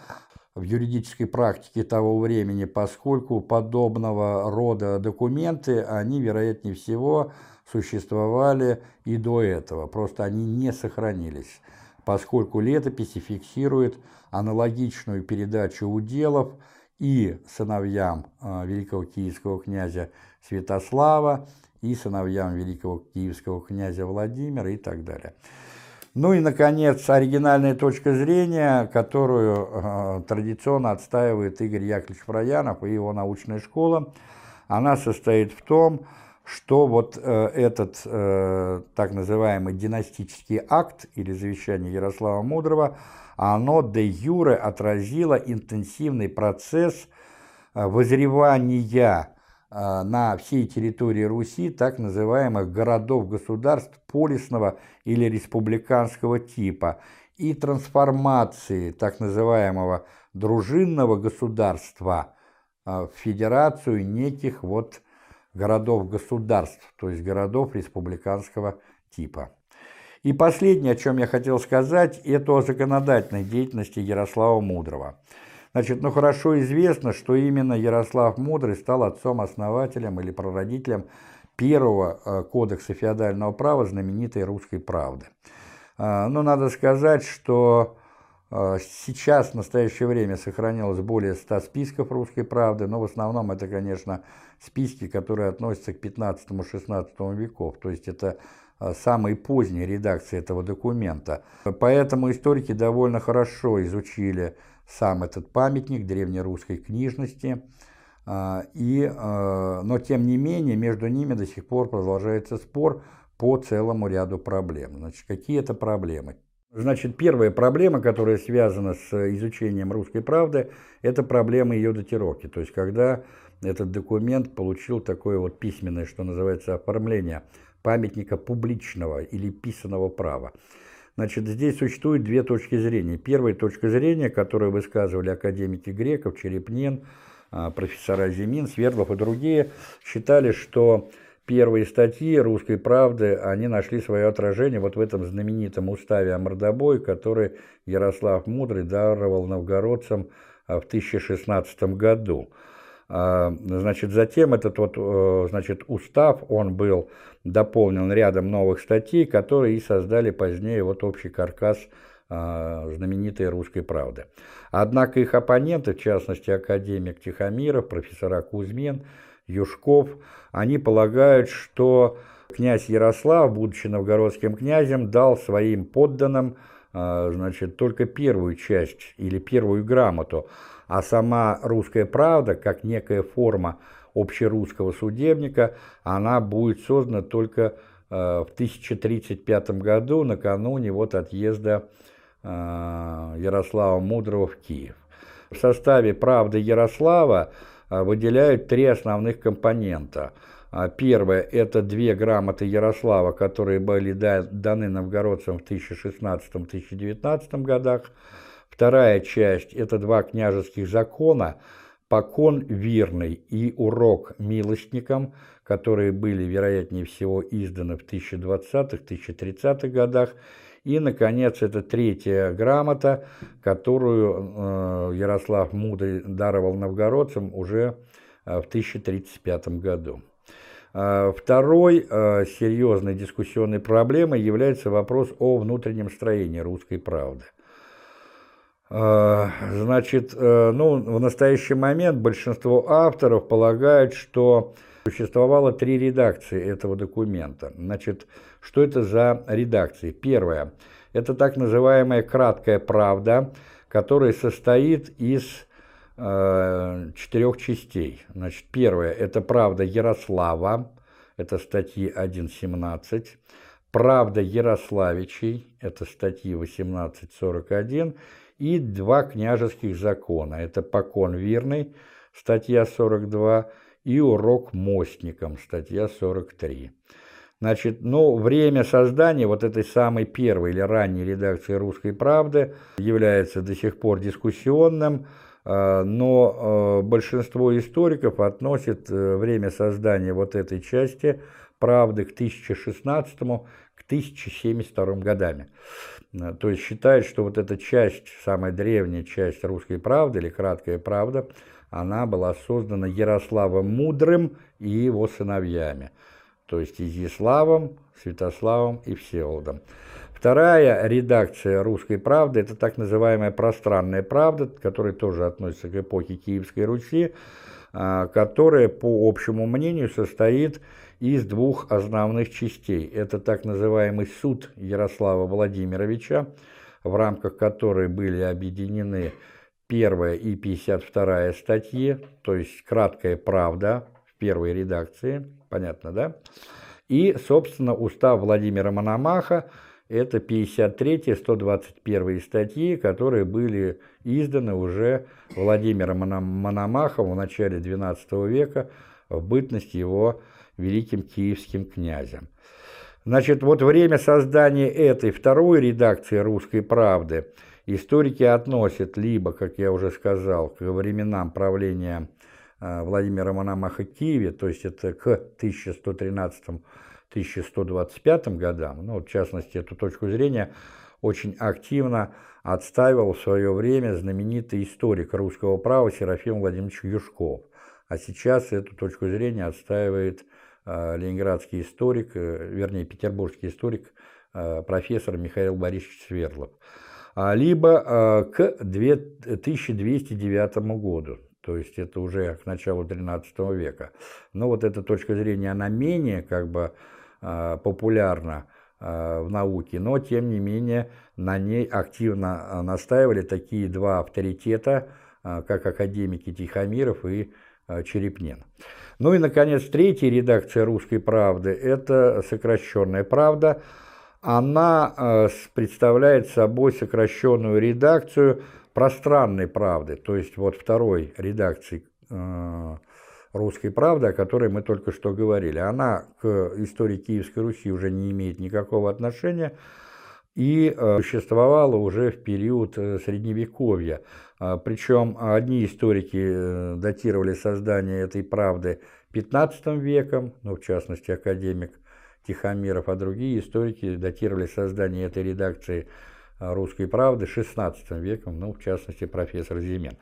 в юридической практике того времени, поскольку подобного рода документы, они, вероятнее всего, существовали и до этого, просто они не сохранились, поскольку летописи фиксируют аналогичную передачу уделов – и сыновьям а, великого киевского князя Святослава, и сыновьям великого киевского князя Владимира и так далее. Ну и, наконец, оригинальная точка зрения, которую э, традиционно отстаивает Игорь Яковлевич Фраянов и его научная школа, она состоит в том, что вот э, этот э, так называемый династический акт или завещание Ярослава Мудрого – оно де юре отразило интенсивный процесс э, возревания на всей территории Руси так называемых городов-государств полисного или республиканского типа и трансформации так называемого дружинного государства э, в федерацию неких вот городов-государств, то есть городов республиканского типа. И последнее, о чем я хотел сказать, это о законодательной деятельности Ярослава Мудрого. Значит, ну хорошо известно, что именно Ярослав Мудрый стал отцом-основателем или прародителем первого э, кодекса феодального права знаменитой «Русской правды». А, но надо сказать, что э, сейчас в настоящее время сохранилось более 100 списков «Русской правды», но в основном это, конечно, списки, которые относятся к 15-16 веков, то есть это Э, самой поздней редакции этого документа. Поэтому историки довольно хорошо изучили сам этот памятник древнерусской книжности, э, и, э, но тем не менее между ними до сих пор продолжается спор по целому ряду проблем. Значит, какие это проблемы? Значит, первая проблема, которая связана с изучением русской правды, это проблема ее датировки. То есть, когда этот документ получил такое вот письменное, что называется, оформление памятника публичного или писанного права. Значит, здесь существует две точки зрения. Первая точка зрения, которую высказывали академики Греков, Черепнен, а, профессора Зимин, Свердлов и другие, считали, что первые статьи «Русской правды», они нашли свое отражение вот в этом знаменитом уставе о мордобой, который Ярослав Мудрый даровал новгородцам а, в 1016 году. А, значит, затем этот вот, э, значит, устав, он был дополнен рядом новых статей, которые и создали позднее вот общий каркас а, знаменитой «Русской правды». Однако их оппоненты, в частности, академик Тихомиров, профессора Кузьмен, Юшков, они полагают, что князь Ярослав, будучи новгородским князем, дал своим подданным а, значит, только первую часть или первую грамоту, а сама «Русская правда», как некая форма общерусского судебника, она будет создана только э, в 1035 году, накануне вот отъезда э, Ярослава Мудрого в Киев. В составе «Правды Ярослава» э, выделяют три основных компонента. Первое – это две грамоты Ярослава, которые были даны новгородцам в 1016-1019 годах – Вторая часть – это два княжеских закона, покон верный и урок милостникам, которые были, вероятнее всего, изданы в 1020-1030-х годах. И, наконец, это третья грамота, которую э, Ярослав Мудрый даровал новгородцам уже э, в 1035 году. Э, второй серьезной дискуссионной проблемой является вопрос о внутреннем строении русской правды. А, значит, э, ну, в настоящий момент большинство авторов полагают, что существовало три редакции этого документа. Значит, что это за редакции? Первая – это так называемая «краткая правда», которая состоит из э, четырех частей. Значит, первая – это «Правда Ярослава», это статьи 1.17, «Правда Ярославичей», это статьи 18.41, и два княжеских закона. Это покон верный, статья 42, и урок мостникам, статья 43. Значит, ну, время создания вот этой самой первой или ранней редакции «Русской правды» является до сих пор дискуссионным, э, но э, большинство историков относит э, время создания вот этой части «Правды» к 1016 к 1072 годами. Э, то есть считает, что вот эта часть, самая древняя часть русской правды или краткая правда, она была создана Ярославом Мудрым и его сыновьями, то есть Изяславом, Святославом и Всеволодом. Вторая редакция «Русской правды» – это так называемая «пространная правда», которая тоже относится к эпохе Киевской Руси, а, которая, по общему мнению, состоит из двух основных частей. Это так называемый суд Ярослава Владимировича, в рамках которой были объединены первая и 52 статьи, то есть краткая правда в первой редакции, понятно, да? И, собственно, устав Владимира Мономаха, это 53 121 статьи, которые были изданы уже Владимиром Мономахом в начале XII века в бытность его великим киевским князем. Значит, вот время создания этой второй редакции «Русской правды» историки относят либо, как я уже сказал, к временам правления э, Владимира Мономаха Киеве, то есть это к 1113-1125 годам, ну, в частности, эту точку зрения очень активно отстаивал в свое время знаменитый историк русского права Серафим Владимирович Юшков. А сейчас эту точку зрения отстаивает ленинградский историк, э, вернее, петербургский историк, э, профессор Михаил Борисович Свердлов, а, либо к 1209 году, то есть это уже к началу XIII века. Но вот эта точка зрения, она менее как бы популярна в науке, но тем не менее на ней активно настаивали такие два авторитета, как академики Тихомиров и Черепнин. Ну и, наконец, третья редакция «Русской правды» – это сокращенная правда. Она э, представляет собой сокращенную редакцию пространной правды, то есть вот второй редакции э, «Русской правды», о которой мы только что говорили. Она к истории Киевской Руси уже не имеет никакого отношения и э, существовала уже в период Средневековья. А, Причем одни историки э, датировали создание этой правды XV веком, ну, в частности, академик Тихомиров, а другие историки датировали создание этой редакции русской правды XVI веком, ну, в частности, профессор Зимен.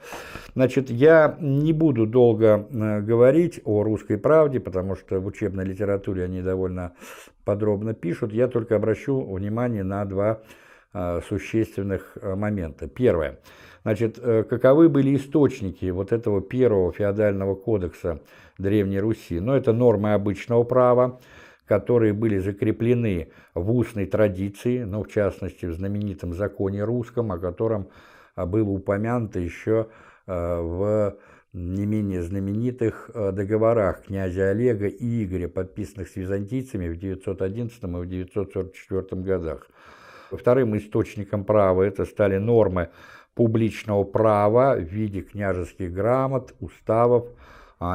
Значит, я не буду долго э, говорить о русской правде, потому что в учебной литературе они довольно подробно пишут. Я только обращу внимание на два э, существенных момента. Первое. Значит, каковы были источники вот этого первого феодального кодекса Древней Руси? Ну, это нормы обычного права, которые были закреплены в устной традиции, ну, в частности, в знаменитом законе русском, о котором а, было упомянуто еще а, в не менее знаменитых договорах князя Олега и Игоря, подписанных с византийцами в 911 и в 944 годах. Вторым источником права это стали нормы публичного права в виде княжеских грамот, уставов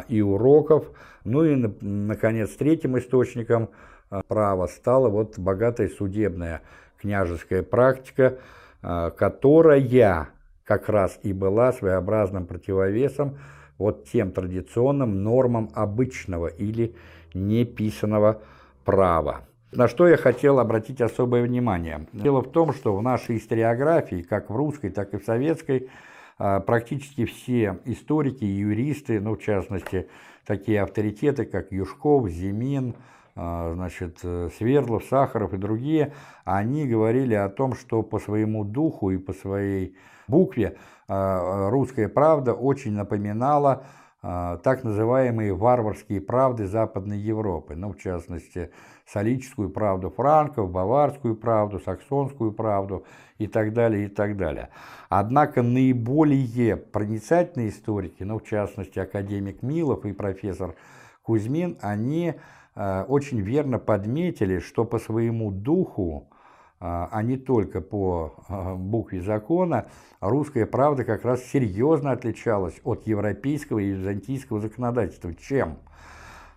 и уроков – ну и, наконец, третьим источником а, права стала вот богатая судебная княжеская практика, а, которая как раз и была своеобразным противовесом вот тем традиционным нормам обычного или неписанного права. На что я хотел обратить особое внимание. Дело в том, что в нашей историографии, как в русской, так и в советской, а, практически все историки юристы, ну, в частности, такие авторитеты, как Юшков, Зимин, а, значит, э, Свердлов, Сахаров и другие, они говорили о том, что по своему духу и по своей букве а, русская правда очень напоминала так называемые варварские правды Западной Европы, ну, в частности, солическую правду франков, баварскую правду, саксонскую правду и так далее, и так далее. Однако наиболее проницательные историки, ну, в частности, академик Милов и профессор Кузьмин, они э, очень верно подметили, что по своему духу, э, а не только по э, букве закона, русская правда как раз серьезно отличалась от европейского и византийского законодательства. Чем?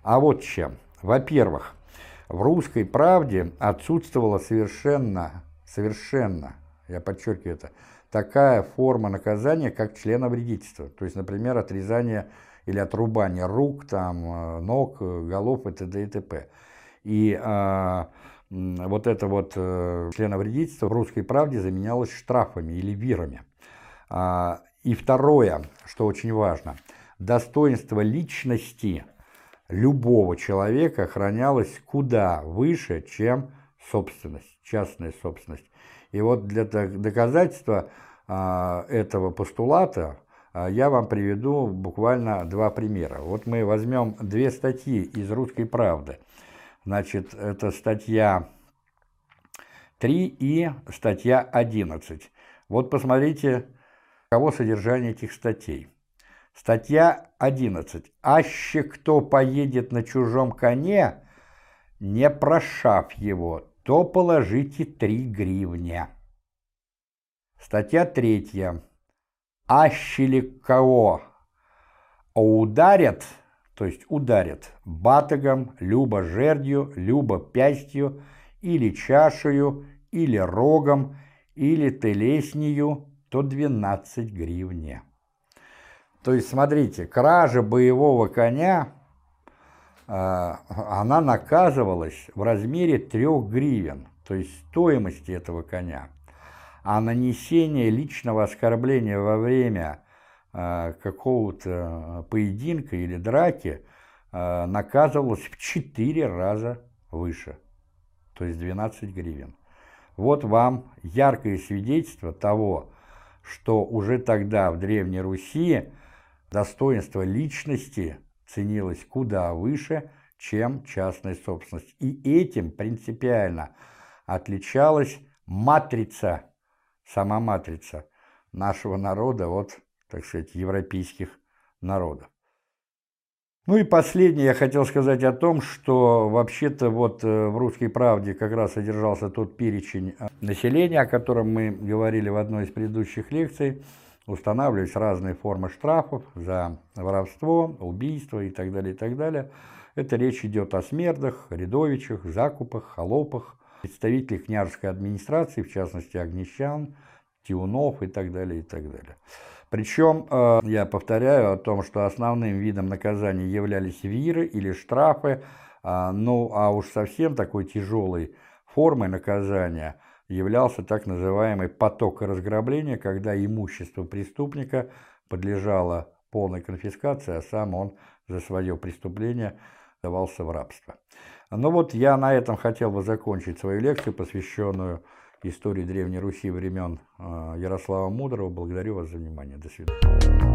А вот чем. Во-первых, в русской правде отсутствовала совершенно, совершенно, я подчеркиваю это, такая форма наказания, как членовредительство. То есть, например, отрезание или отрубание рук, там, э, ног, голов и т.д. и т.п. И а, вот это вот э, членовредительство в русской правде заменялось штрафами или вирами. А, и второе, что очень важно, достоинство личности – любого человека охранялась куда выше, чем собственность, частная собственность. И вот для доказательства а, этого постулата а, я вам приведу буквально два примера. Вот мы возьмем две статьи из «Русской правды». Значит, это статья 3 и статья 11. Вот посмотрите, кого содержание этих статей. Статья 11. «Аще кто поедет на чужом коне, не прошав его, то положите три гривня». Статья 3. «Аще ли кого ударят, то есть ударят батагом, любо жердью, любо пястью, или чашею, или рогом, или телеснию, то 12 гривня». То есть, смотрите, кража боевого коня, а, она наказывалась в размере трех гривен, то есть стоимости этого коня. А нанесение личного оскорбления во время а, какого-то поединка или драки а, наказывалось в четыре раза выше, то есть 12 гривен. Вот вам яркое свидетельство того, что уже тогда в Древней Руси достоинство личности ценилось куда выше, чем частная собственность. И этим принципиально отличалась матрица, сама матрица нашего народа от, так сказать, европейских народов. Ну и последнее я хотел сказать о том, что вообще-то вот э, в «Русской правде» как раз содержался тот перечень э, населения, о котором мы говорили в одной из предыдущих лекций – устанавливались разные формы штрафов за воровство, убийство и так далее, и так далее. Это речь идет о смердах, рядовичах, закупах, холопах, представителей княжеской администрации, в частности, огнещан, тиунов и так далее, и так далее. Причем, э, я повторяю о том, что основным видом наказания являлись виры или штрафы, а, ну а уж совсем такой тяжелой формой наказания являлся так называемый поток разграбления, когда имущество преступника подлежало полной конфискации, а сам он за свое преступление давался в рабство. Ну вот я на этом хотел бы закончить свою лекцию, посвященную истории Древней Руси времен э, Ярослава Мудрого. Благодарю вас за внимание. До свидания.